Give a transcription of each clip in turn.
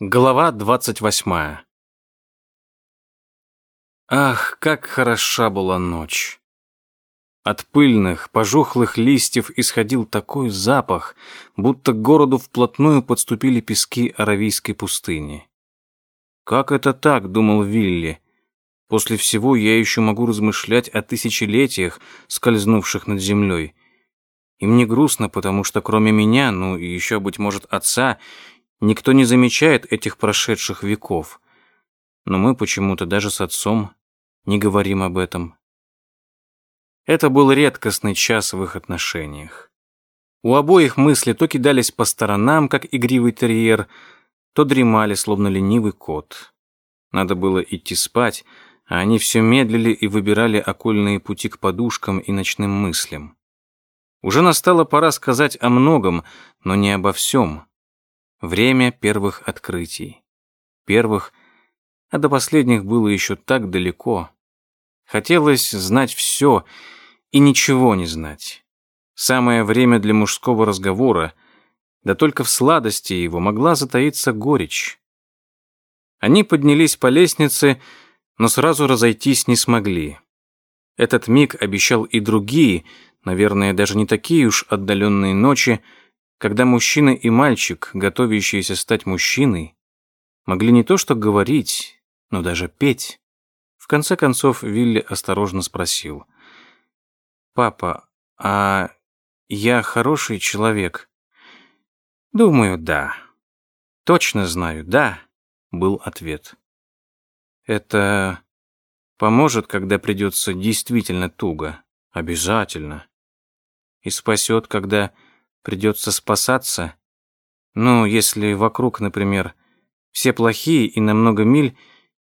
Глава двадцать восьмая. Ах, как хороша была ночь! От пыльных, пожухлых листьев исходил такой запах, будто к городу вплотную подступили пески Аравийской пустыни. «Как это так?» — думал Вилли. «После всего я еще могу размышлять о тысячелетиях, скользнувших над землей. И мне грустно, потому что кроме меня, ну и еще, быть может, отца, Никто не замечает этих прошедших веков. Но мы почему-то даже с отцом не говорим об этом. Это был редкостный час в их отношениях. У обоих мысли то кидались по сторонам, как игривый терьер, то дремали, словно ленивый кот. Надо было идти спать, а они все медлили и выбирали окольные пути к подушкам и ночным мыслям. Уже настала пора сказать о многом, но не обо всем. Время первых открытий. Первых, а до последних было еще так далеко. Хотелось знать все и ничего не знать. Самое время для мужского разговора, да только в сладости его могла затаиться горечь. Они поднялись по лестнице, но сразу разойтись не смогли. Этот миг обещал и другие, наверное, даже не такие уж отдаленные ночи, когда мужчина и мальчик, готовящиеся стать мужчиной, могли не то что говорить, но даже петь. В конце концов Вилли осторожно спросил. «Папа, а я хороший человек?» «Думаю, да. Точно знаю, да», — был ответ. «Это поможет, когда придется действительно туго?» «Обязательно. И спасет, когда придется спасаться. Ну, если вокруг, например, все плохие и на много миль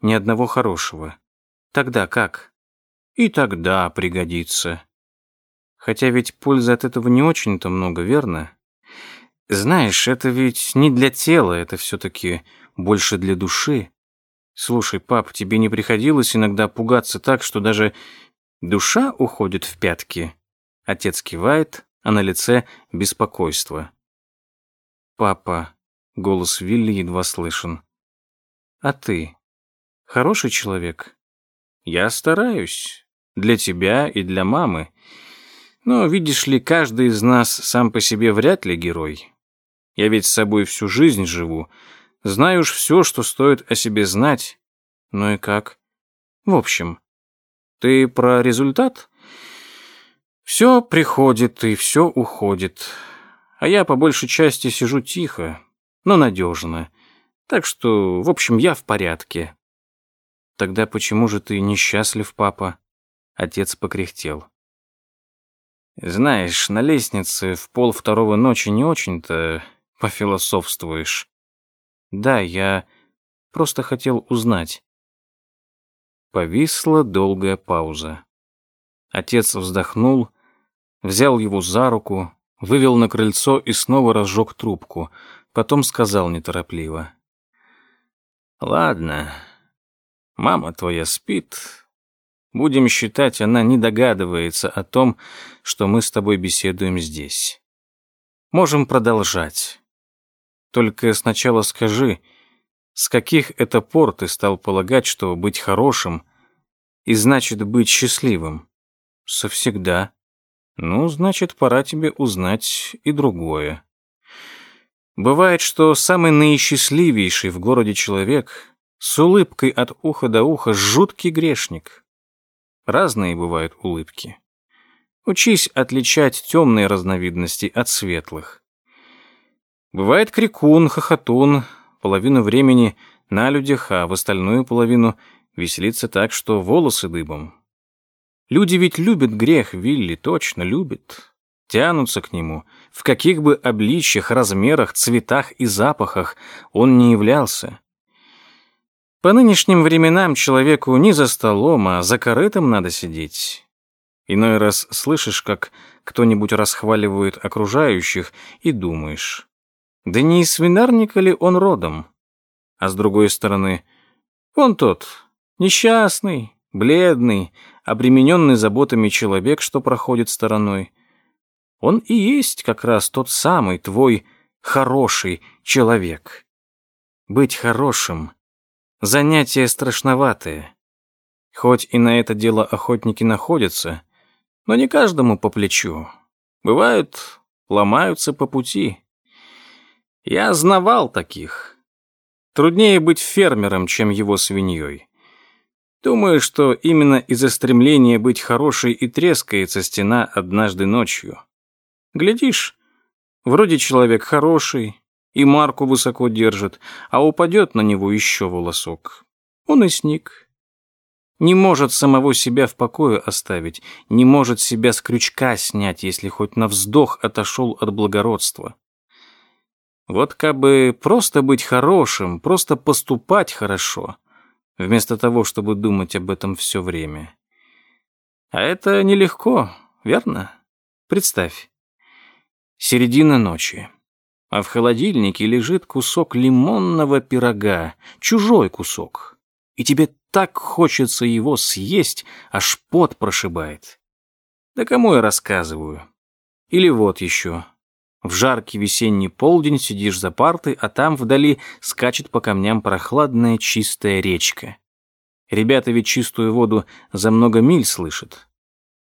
ни одного хорошего. Тогда как? И тогда пригодится. Хотя ведь пользы от этого не очень-то много, верно? Знаешь, это ведь не для тела, это все-таки больше для души. Слушай, пап, тебе не приходилось иногда пугаться так, что даже душа уходит в пятки? Отец кивает, а на лице беспокойство. «Папа», — голос Вилли едва слышен. «А ты хороший человек?» «Я стараюсь. Для тебя и для мамы. Но, видишь ли, каждый из нас сам по себе вряд ли герой. Я ведь с собой всю жизнь живу. Знаю уж все, что стоит о себе знать. Ну и как? В общем, ты про результат?» Все приходит и все уходит. А я по большей части сижу тихо, но надежно. Так что, в общем, я в порядке. Тогда почему же ты несчастлив, папа? Отец покряхтел. Знаешь, на лестнице в пол второго ночи не очень-то пофилософствуешь. Да, я просто хотел узнать. Повисла долгая пауза. Отец вздохнул, взял его за руку, вывел на крыльцо и снова разжег трубку. Потом сказал неторопливо. «Ладно, мама твоя спит. Будем считать, она не догадывается о том, что мы с тобой беседуем здесь. Можем продолжать. Только сначала скажи, с каких это пор ты стал полагать, что быть хорошим и значит быть счастливым? Совсегда. Ну, значит, пора тебе узнать и другое. Бывает, что самый наисчастливейший в городе человек с улыбкой от уха до уха жуткий грешник. Разные бывают улыбки. Учись отличать темные разновидности от светлых. Бывает крикун, хохотун, половину времени на людях, а в остальную половину веселится так, что волосы дыбом. Люди ведь любят грех, Вилли, точно любят. Тянутся к нему, в каких бы обличьях, размерах, цветах и запахах он не являлся. По нынешним временам человеку не за столом, а за корытом надо сидеть. Иной раз слышишь, как кто-нибудь расхваливает окружающих, и думаешь, да не из свинарника ли он родом? А с другой стороны, он тот, несчастный, бледный, обремененный заботами человек, что проходит стороной. Он и есть как раз тот самый твой хороший человек. Быть хорошим — занятие страшноватое. Хоть и на это дело охотники находятся, но не каждому по плечу. Бывают, ломаются по пути. Я знавал таких. Труднее быть фермером, чем его свиньей. Думаю, что именно из-за стремления быть хорошей и трескается стена однажды ночью. Глядишь, вроде человек хороший, и марку высоко держит, а упадет на него еще волосок. Он и сник. Не может самого себя в покое оставить, не может себя с крючка снять, если хоть на вздох отошел от благородства. Вот как бы просто быть хорошим, просто поступать хорошо, вместо того, чтобы думать об этом все время. А это нелегко, верно? Представь. Середина ночи. А в холодильнике лежит кусок лимонного пирога, чужой кусок. И тебе так хочется его съесть, аж пот прошибает. Да кому я рассказываю? Или вот еще. В жаркий весенний полдень сидишь за партой, а там вдали скачет по камням прохладная чистая речка. Ребята ведь чистую воду за много миль слышат.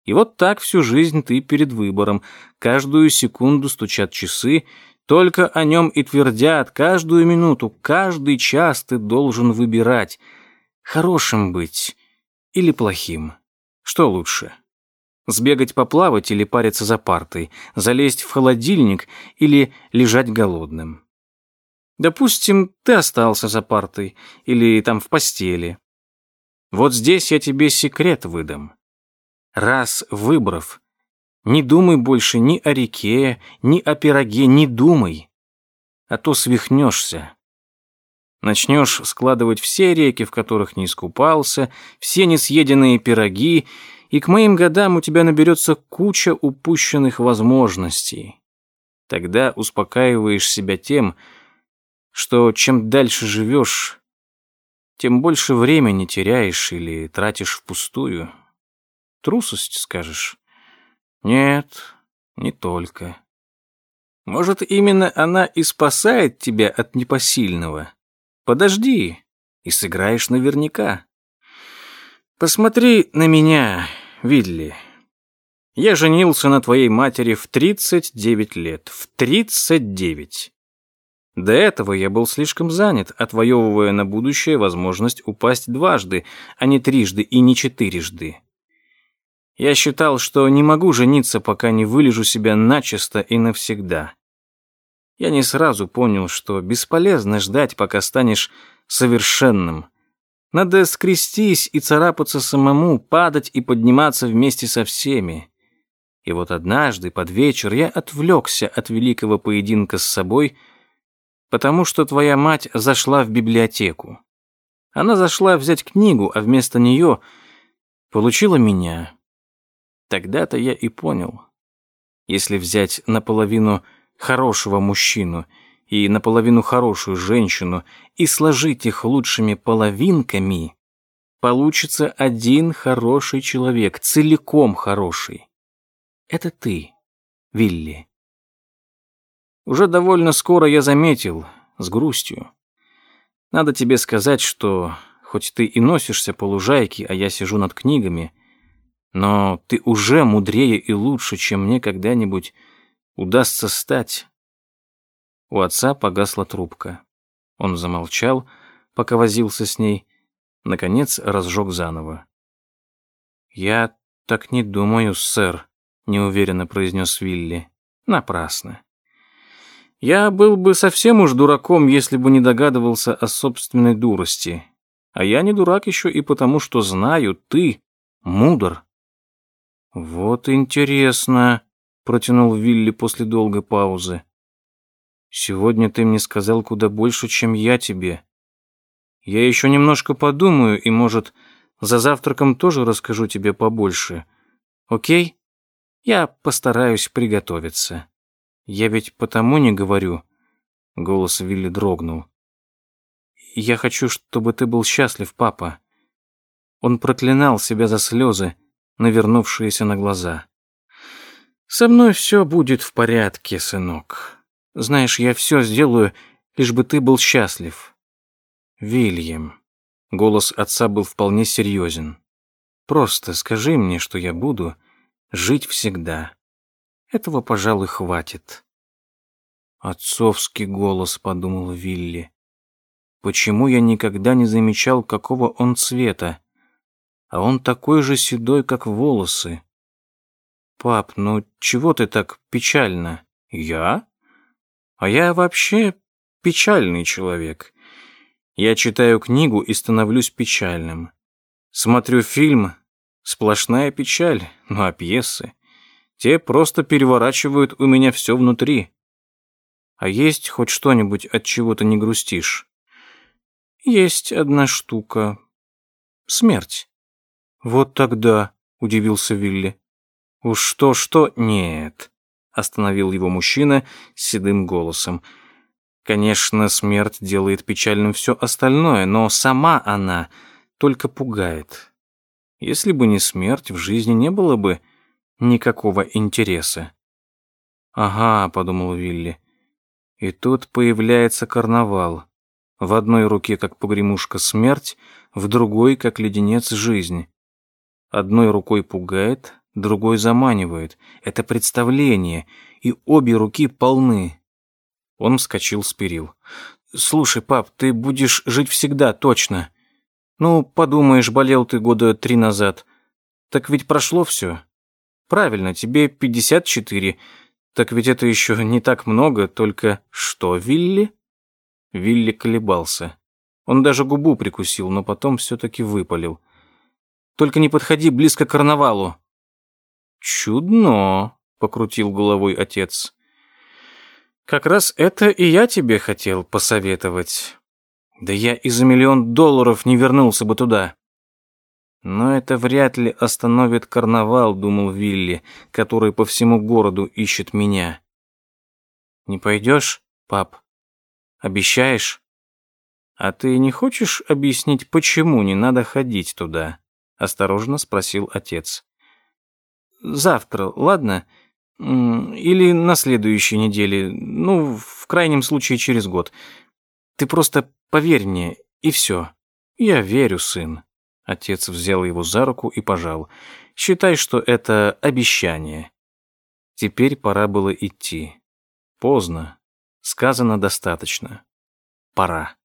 И вот так всю жизнь ты перед выбором. Каждую секунду стучат часы, только о нем и твердят. Каждую минуту, каждый час ты должен выбирать — Хорошим быть или плохим? Что лучше? Сбегать поплавать или париться за партой? Залезть в холодильник или лежать голодным? Допустим, ты остался за партой или там в постели. Вот здесь я тебе секрет выдам. Раз выбрав, не думай больше ни о реке, ни о пироге, не думай, а то свихнешься. Начнешь складывать все реки, в которых не искупался, все несъеденные пироги, и к моим годам у тебя наберется куча упущенных возможностей. Тогда успокаиваешь себя тем, что чем дальше живешь, тем больше времени теряешь или тратишь впустую. Трусость, скажешь? Нет, не только. Может, именно она и спасает тебя от непосильного. Подожди, и сыграешь наверняка. Посмотри на меня, Вилли. Я женился на твоей матери в 39 лет. В 39. До этого я был слишком занят, отвоевывая на будущее возможность упасть дважды, а не трижды и не четырежды. Я считал, что не могу жениться, пока не вылежу себя начисто и навсегда. Я не сразу понял, что бесполезно ждать, пока станешь совершенным. Надо скрестись и царапаться самому, падать и подниматься вместе со всеми. И вот однажды под вечер я отвлекся от великого поединка с собой, потому что твоя мать зашла в библиотеку. Она зашла взять книгу, а вместо нее получила меня. Тогда-то я и понял. Если взять наполовину хорошего мужчину и наполовину хорошую женщину и сложить их лучшими половинками, получится один хороший человек, целиком хороший. Это ты, Вилли. Уже довольно скоро я заметил, с грустью. Надо тебе сказать, что хоть ты и носишься по лужайке, а я сижу над книгами, но ты уже мудрее и лучше, чем мне когда-нибудь удастся стать. У отца погасла трубка. Он замолчал, пока возился с ней, наконец разжег заново. «Я так не думаю, сэр», — неуверенно произнес Вилли. «Напрасно. Я был бы совсем уж дураком, если бы не догадывался о собственной дурости. А я не дурак еще и потому, что знаю, ты мудр». «Вот интересно», протянул Вилли после долгой паузы. Сегодня ты мне сказал куда больше, чем я тебе. Я еще немножко подумаю и, может, за завтраком тоже расскажу тебе побольше. Окей? Я постараюсь приготовиться. Я ведь потому не говорю. Голос Вилли дрогнул. Я хочу, чтобы ты был счастлив, папа. Он проклинал себя за слезы, навернувшиеся на глаза. «Со мной все будет в порядке, сынок. Знаешь, я все сделаю, лишь бы ты был счастлив. Вильям. Голос отца был вполне серьезен. Просто скажи мне, что я буду жить всегда. Этого, пожалуй, хватит. Отцовский голос, подумал Вилли. Почему я никогда не замечал, какого он цвета? А он такой же седой, как волосы. Пап, ну чего ты так печально? Я? А я вообще печальный человек. Я читаю книгу и становлюсь печальным. Смотрю фильм — сплошная печаль, ну а пьесы? Те просто переворачивают у меня все внутри. А есть хоть что-нибудь, от чего ты не грустишь? Есть одна штука. Смерть. Вот тогда, удивился Вилли. Уж что-что, нет, остановил его мужчина седым голосом. Конечно, смерть делает печальным все остальное, но сама она только пугает. Если бы не смерть, в жизни не было бы никакого интереса. «Ага», — подумал Вилли, — «и тут появляется карнавал. В одной руке, как погремушка, смерть, в другой, как леденец, жизнь. Одной рукой пугает, другой заманивает. Это представление, и обе руки полны. Он вскочил с перил. «Слушай, пап, ты будешь жить всегда, точно. Ну, подумаешь, болел ты года три назад. Так ведь прошло все. Правильно, тебе пятьдесят четыре. Так ведь это еще не так много, только что, Вилли?» Вилли колебался. Он даже губу прикусил, но потом все-таки выпалил. «Только не подходи близко к карнавалу». «Чудно», — покрутил головой отец. «Как раз это и я тебе хотел посоветовать. Да я и за миллион долларов не вернулся бы туда». «Но это вряд ли остановит карнавал», — думал Вилли, который по всему городу ищет меня. «Не пойдешь, пап?» Обещаешь? А ты не хочешь объяснить, почему не надо ходить туда? Осторожно спросил отец. Завтра, ладно? Или на следующей неделе, ну, в крайнем случае через год. Ты просто поверь мне, и все. Я верю, сын. Отец взял его за руку и пожал. Считай, что это обещание. Теперь пора было идти. Поздно. Сказано достаточно. Пора.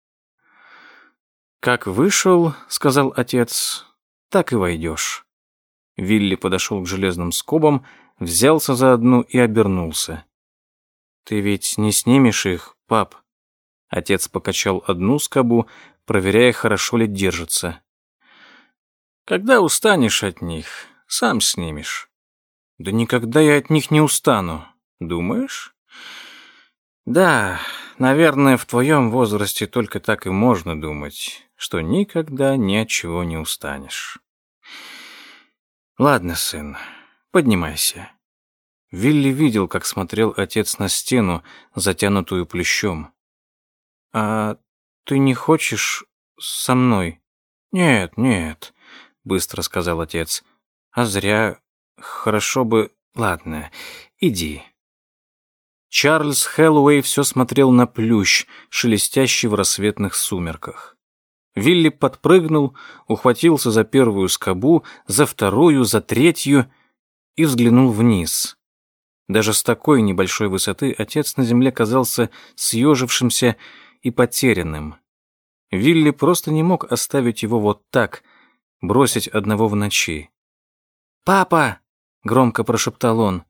«Как вышел, — сказал отец, — так и войдешь». Вилли подошел к железным скобам, взялся за одну и обернулся. «Ты ведь не снимешь их, пап?» Отец покачал одну скобу, проверяя, хорошо ли держится. «Когда устанешь от них, сам снимешь». «Да никогда я от них не устану. Думаешь?» Да, наверное, в твоем возрасте только так и можно думать, что никогда ни от чего не устанешь. Ладно, сын, поднимайся. Вилли видел, как смотрел отец на стену, затянутую плющом. А ты не хочешь со мной? Нет, нет, быстро сказал отец. А зря. Хорошо бы... Ладно, иди. Чарльз Хэллоуэй все смотрел на плющ, шелестящий в рассветных сумерках. Вилли подпрыгнул, ухватился за первую скобу, за вторую, за третью и взглянул вниз. Даже с такой небольшой высоты отец на земле казался съежившимся и потерянным. Вилли просто не мог оставить его вот так, бросить одного в ночи. «Папа!» — громко прошептал он.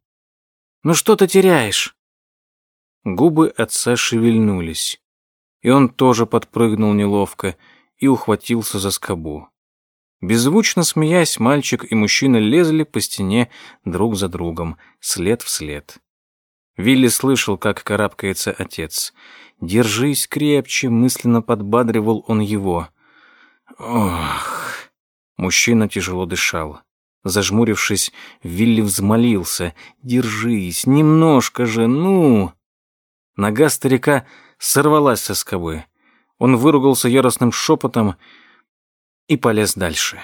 «Ну что ты теряешь?» Губы отца шевельнулись, и он тоже подпрыгнул неловко и ухватился за скобу. Беззвучно смеясь, мальчик и мужчина лезли по стене друг за другом, след в след. Вилли слышал, как карабкается отец. «Держись крепче», — мысленно подбадривал он его. «Ох...» Мужчина тяжело дышал. Зажмурившись, Вилли взмолился. «Держись, немножко же, ну!» Нога старика сорвалась со скобы. Он выругался яростным шепотом и полез дальше.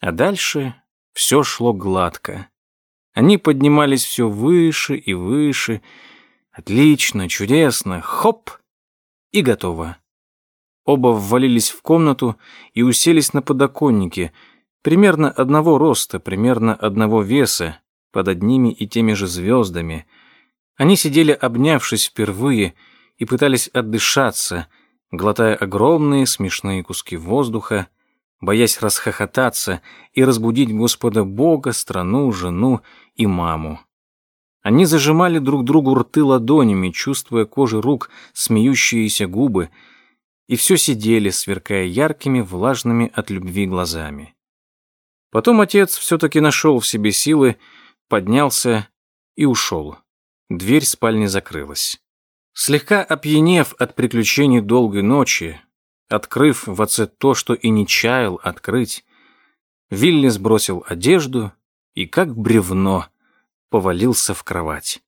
А дальше все шло гладко. Они поднимались все выше и выше. Отлично, чудесно, хоп, и готово. Оба ввалились в комнату и уселись на подоконнике, примерно одного роста, примерно одного веса, под одними и теми же звездами. Они сидели, обнявшись впервые, и пытались отдышаться, глотая огромные смешные куски воздуха, боясь расхохотаться и разбудить Господа Бога, страну, жену и маму. Они зажимали друг другу рты ладонями, чувствуя кожей рук смеющиеся губы, и все сидели, сверкая яркими, влажными от любви глазами. Потом отец все-таки нашел в себе силы, поднялся и ушел. Дверь спальни закрылась. Слегка опьянев от приключений долгой ночи, открыв в отце то, что и не чаял открыть, Вилли сбросил одежду и, как бревно, повалился в кровать.